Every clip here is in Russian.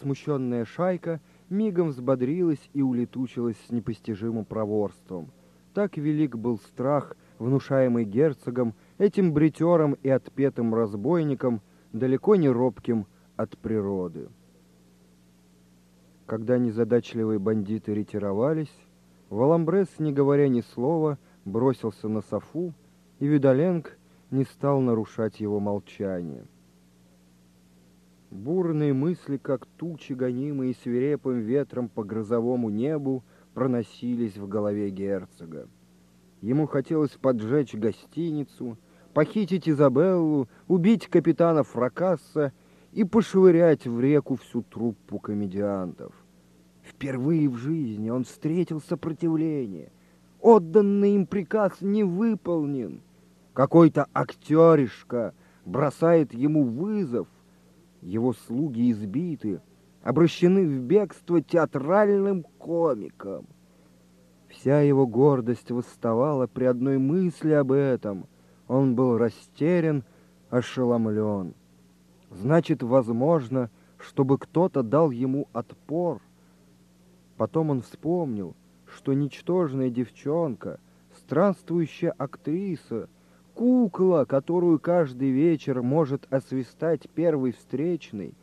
Смущенная шайка мигом взбодрилась и улетучилась с непостижимым проворством. Так велик был страх, внушаемый герцогом, этим бритером и отпетым разбойником, далеко не робким от природы. Когда незадачливые бандиты ретировались, Валамбрес, не говоря ни слова, бросился на софу, и Видоленг не стал нарушать его молчание. Бурные мысли, как тучи, гонимые свирепым ветром по грозовому небу, проносились в голове герцога. Ему хотелось поджечь гостиницу, похитить Изабеллу, убить капитана Фракасса и пошвырять в реку всю труппу комедиантов. Впервые в жизни он встретил сопротивление. Отданный им приказ не выполнен. Какой-то актеришка бросает ему вызов, его слуги избиты, обращены в бегство театральным комиком. Вся его гордость восставала при одной мысли об этом. Он был растерян, ошеломлен. Значит, возможно, чтобы кто-то дал ему отпор. Потом он вспомнил, что ничтожная девчонка, странствующая актриса — кукла, которую каждый вечер может освистать первый встречный,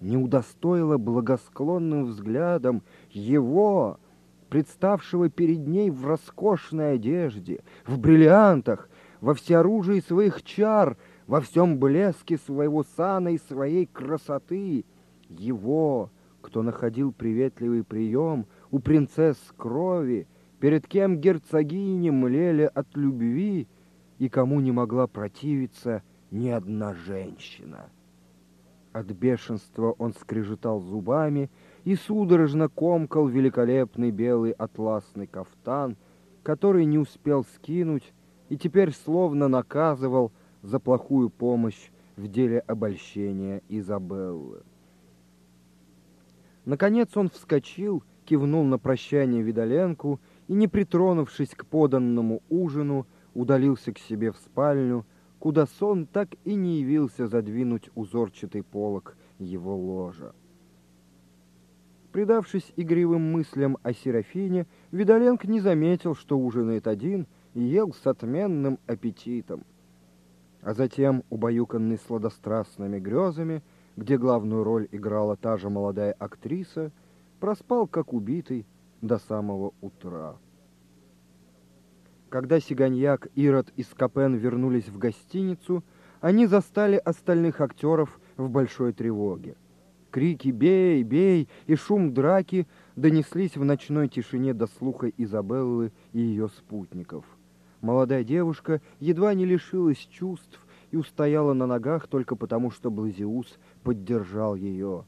не удостоила благосклонным взглядом его, представшего перед ней в роскошной одежде, в бриллиантах, во всеоружии своих чар, во всем блеске своего сана и своей красоты, его, кто находил приветливый прием у принцесс крови, перед кем герцогини млели от любви, и кому не могла противиться ни одна женщина. От бешенства он скрежетал зубами и судорожно комкал великолепный белый атласный кафтан, который не успел скинуть и теперь словно наказывал за плохую помощь в деле обольщения Изабеллы. Наконец он вскочил, кивнул на прощание Видоленку и, не притронувшись к поданному ужину, удалился к себе в спальню, куда сон так и не явился задвинуть узорчатый полог его ложа. Придавшись игривым мыслям о Серафине, Видоленко не заметил, что ужинает один и ел с отменным аппетитом. А затем, убаюканный сладострастными грезами, где главную роль играла та же молодая актриса, проспал, как убитый, до самого утра. Когда Сиганьяк, Ирод и Скопен вернулись в гостиницу, они застали остальных актеров в большой тревоге. Крики «Бей! Бей!» и шум драки донеслись в ночной тишине до слуха Изабеллы и ее спутников. Молодая девушка едва не лишилась чувств и устояла на ногах только потому, что Блазиус поддержал ее.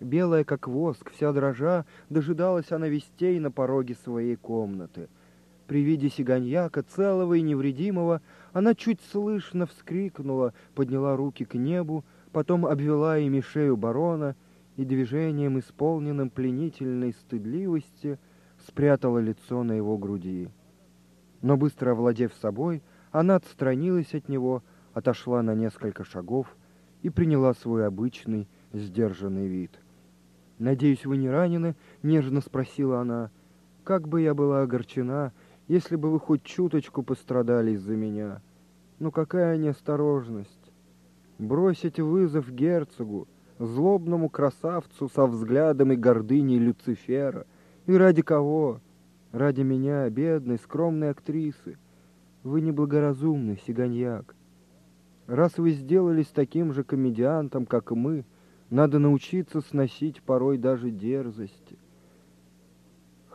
Белая, как воск, вся дрожа, дожидалась она вестей на пороге своей комнаты — при виде сиганьяка, целого и невредимого, она чуть слышно вскрикнула, подняла руки к небу, потом обвела ими шею барона и движением, исполненным пленительной стыдливости, спрятала лицо на его груди. Но быстро овладев собой, она отстранилась от него, отошла на несколько шагов и приняла свой обычный сдержанный вид. «Надеюсь, вы не ранены?» — нежно спросила она. «Как бы я была огорчена, если бы вы хоть чуточку пострадали из-за меня. Ну какая неосторожность! Бросить вызов герцогу, злобному красавцу со взглядом и гордыней Люцифера. И ради кого? Ради меня, бедной, скромной актрисы. Вы неблагоразумный, сиганьяк. Раз вы сделались таким же комедиантом, как и мы, надо научиться сносить порой даже дерзости.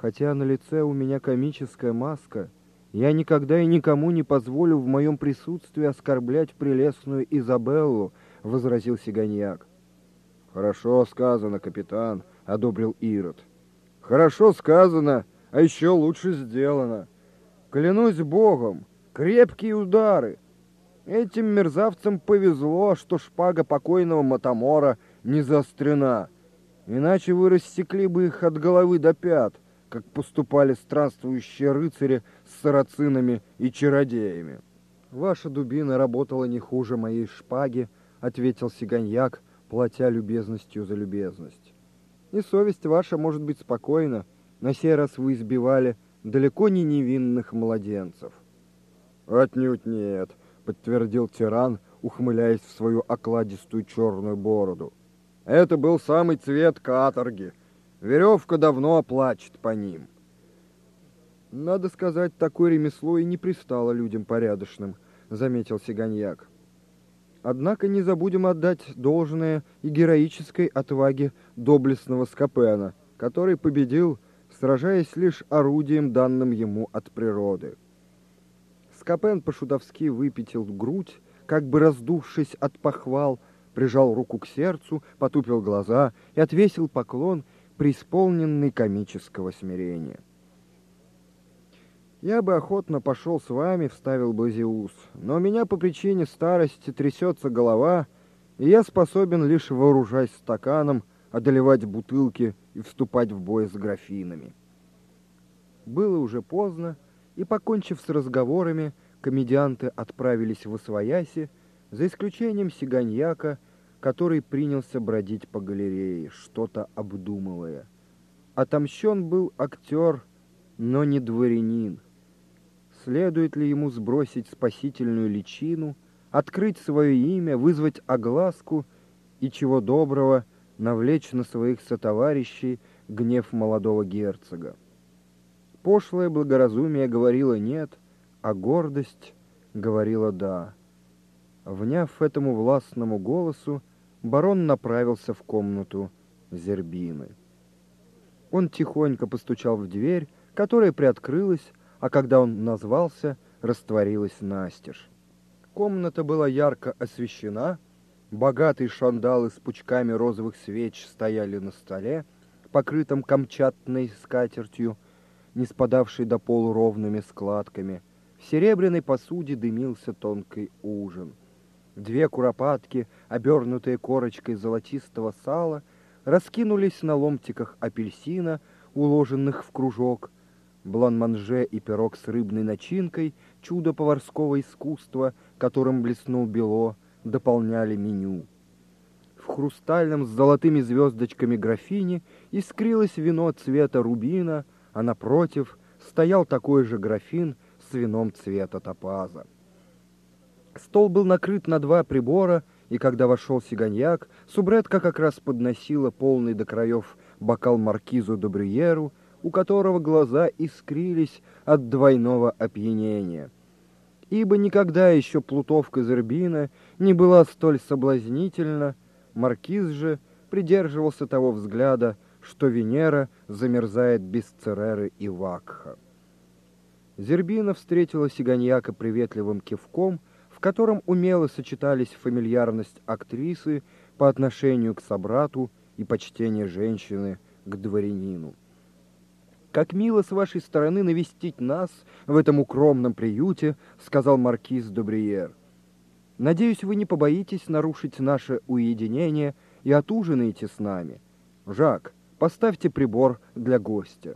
Хотя на лице у меня комическая маска, я никогда и никому не позволю в моем присутствии оскорблять прелестную Изабеллу, — возразил Сиганьяк. «Хорошо сказано, капитан», — одобрил Ирод. «Хорошо сказано, а еще лучше сделано. Клянусь Богом, крепкие удары. Этим мерзавцам повезло, что шпага покойного Матамора не заострена, иначе вы рассекли бы их от головы до пят» как поступали странствующие рыцари с сарацинами и чародеями. «Ваша дубина работала не хуже моей шпаги», — ответил Сиганьяк, платя любезностью за любезность. И совесть ваша может быть спокойна. На сей раз вы избивали далеко не невинных младенцев. Отнюдь нет, подтвердил тиран, ухмыляясь в свою окладистую черную бороду. Это был самый цвет каторги. Веревка давно плачет по ним. Надо сказать, такое ремесло и не пристало людям порядочным, заметил Сиганьяк. Однако не забудем отдать должное и героической отваге доблестного Скопена, который победил, сражаясь лишь орудием, данным ему от природы. Скопен по-шутовски выпятил грудь, как бы раздувшись от похвал, прижал руку к сердцу, потупил глаза и отвесил поклон, преисполненный комического смирения. «Я бы охотно пошел с вами», — вставил Базиус, «но у меня по причине старости трясется голова, и я способен лишь вооружаясь стаканом, одолевать бутылки и вступать в бой с графинами». Было уже поздно, и, покончив с разговорами, комедианты отправились в Освояси, за исключением Сиганьяка, который принялся бродить по галерее, что-то обдумывая. Отомщен был актер, но не дворянин. Следует ли ему сбросить спасительную личину, открыть свое имя, вызвать огласку и, чего доброго, навлечь на своих сотоварищей гнев молодого герцога? Пошлое благоразумие говорило «нет», а гордость говорила «да». Вняв этому властному голосу, барон направился в комнату Зербины. Он тихонько постучал в дверь, которая приоткрылась, а когда он назвался, растворилась настежь. Комната была ярко освещена, богатые шандалы с пучками розовых свеч стояли на столе, покрытом камчатной скатертью, не спадавшей до полу ровными складками. В серебряной посуде дымился тонкий ужин. Две куропатки, обернутые корочкой золотистого сала, раскинулись на ломтиках апельсина, уложенных в кружок, блан-манже и пирог с рыбной начинкой, чудо поварского искусства, которым блеснул бело, дополняли меню. В хрустальном с золотыми звездочками графине искрилось вино цвета рубина, а напротив стоял такой же графин с вином цвета топаза. Стол был накрыт на два прибора, и когда вошел сиганьяк, субретка как раз подносила полный до краев бокал маркизу Добриеру, у которого глаза искрились от двойного опьянения. Ибо никогда еще плутовка Зербина не была столь соблазнительна, маркиз же придерживался того взгляда, что Венера замерзает без Цереры и Вакха. Зербина встретила Сиганьяка приветливым кивком, в котором умело сочетались фамильярность актрисы по отношению к собрату и почтение женщины к дворянину. «Как мило с вашей стороны навестить нас в этом укромном приюте», — сказал маркиз Добриер. «Надеюсь, вы не побоитесь нарушить наше уединение и отужинаете с нами. Жак, поставьте прибор для гостя».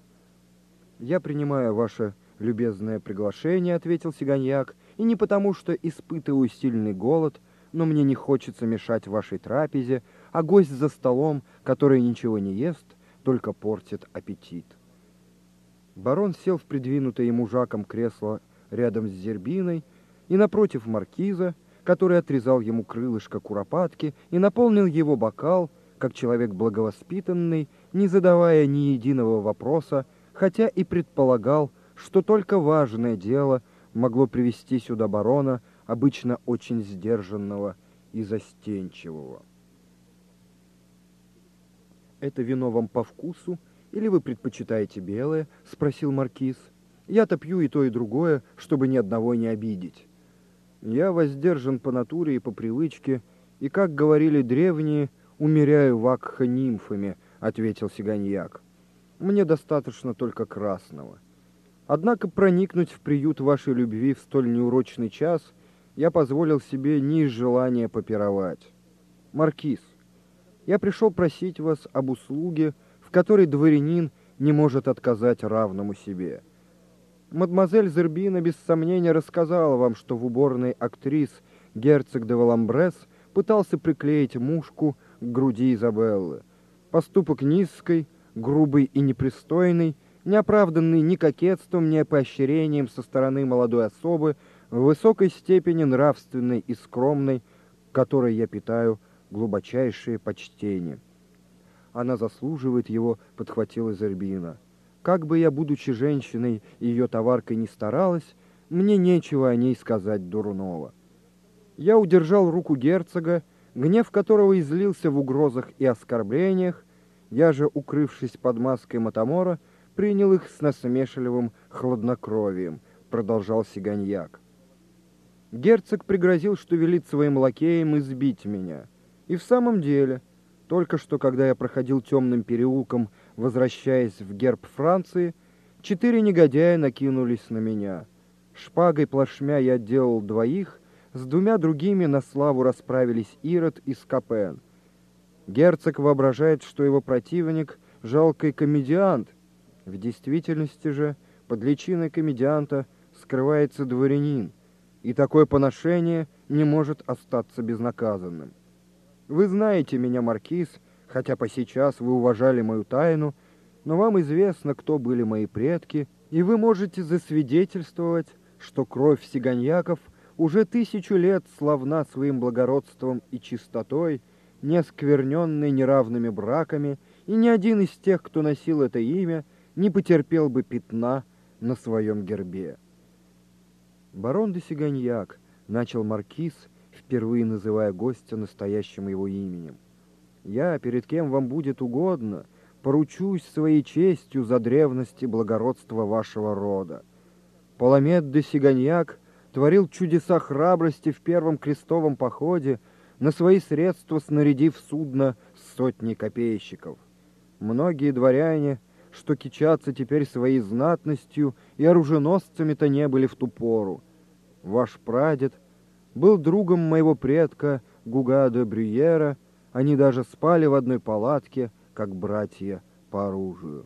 «Я принимаю ваше любезное приглашение», — ответил Сиганьяк, «и не потому, что испытываю сильный голод, но мне не хочется мешать вашей трапезе, а гость за столом, который ничего не ест, только портит аппетит». Барон сел в придвинутое ему Жаком кресло рядом с Зербиной и напротив маркиза, который отрезал ему крылышко куропатки и наполнил его бокал, как человек благовоспитанный, не задавая ни единого вопроса, хотя и предполагал, что только важное дело могло привести сюда барона, обычно очень сдержанного и застенчивого. «Это вино вам по вкусу?» Или вы предпочитаете белое?» — спросил маркиз. «Я-то пью и то, и другое, чтобы ни одного не обидеть. Я воздержан по натуре и по привычке, и, как говорили древние, умеряю вакха нимфами», — ответил Сиганьяк. «Мне достаточно только красного. Однако проникнуть в приют вашей любви в столь неурочный час я позволил себе не из желания попировать. Маркиз, я пришел просить вас об услуге, которой дворянин не может отказать равному себе. Мадемуазель Зербина без сомнения рассказала вам, что в уборной актрис герцог де Валамбрес пытался приклеить мушку к груди Изабеллы. Поступок низкий, грубый и непристойный, не оправданный ни кокетством, ни поощрением со стороны молодой особы, в высокой степени нравственной и скромной, которой я питаю глубочайшее почтение. Она заслуживает его, подхватила Зербина. Как бы я, будучи женщиной и ее товаркой, не старалась, мне нечего о ней сказать дурного. Я удержал руку герцога, гнев которого излился в угрозах и оскорблениях, я же, укрывшись под маской Матамора, принял их с насмешливым хладнокровием, продолжал Сиганьяк. Герцог пригрозил, что велит своим лакеям избить меня. И в самом деле, только что, когда я проходил темным переулком, возвращаясь в герб Франции, четыре негодяя накинулись на меня. Шпагой плашмя я делал двоих, с двумя другими на славу расправились Ирод и Скопен. Герцог воображает, что его противник — жалкий комедиант. В действительности же под личиной комедианта скрывается дворянин, и такое поношение не может остаться безнаказанным. Вы знаете меня, Маркиз, хотя по сейчас вы уважали мою тайну, но вам известно, кто были мои предки, и вы можете засвидетельствовать, что кровь сиганьяков уже тысячу лет славна своим благородством и чистотой, не оскверненной неравными браками, и ни один из тех, кто носил это имя, не потерпел бы пятна на своем гербе. Барон де Сиганьяк, начал маркиз, впервые называя гостя настоящим его именем. Я, перед кем вам будет угодно, поручусь своей честью за древность и благородство вашего рода. Паламет де Сиганьяк творил чудеса храбрости в первом крестовом походе, на свои средства снарядив судно с сотней копейщиков. Многие дворяне, что кичатся теперь своей знатностью, и оруженосцами-то не были в ту пору. Ваш прадед был другом моего предка Гуга де Брюера, они даже спали в одной палатке, как братья по оружию.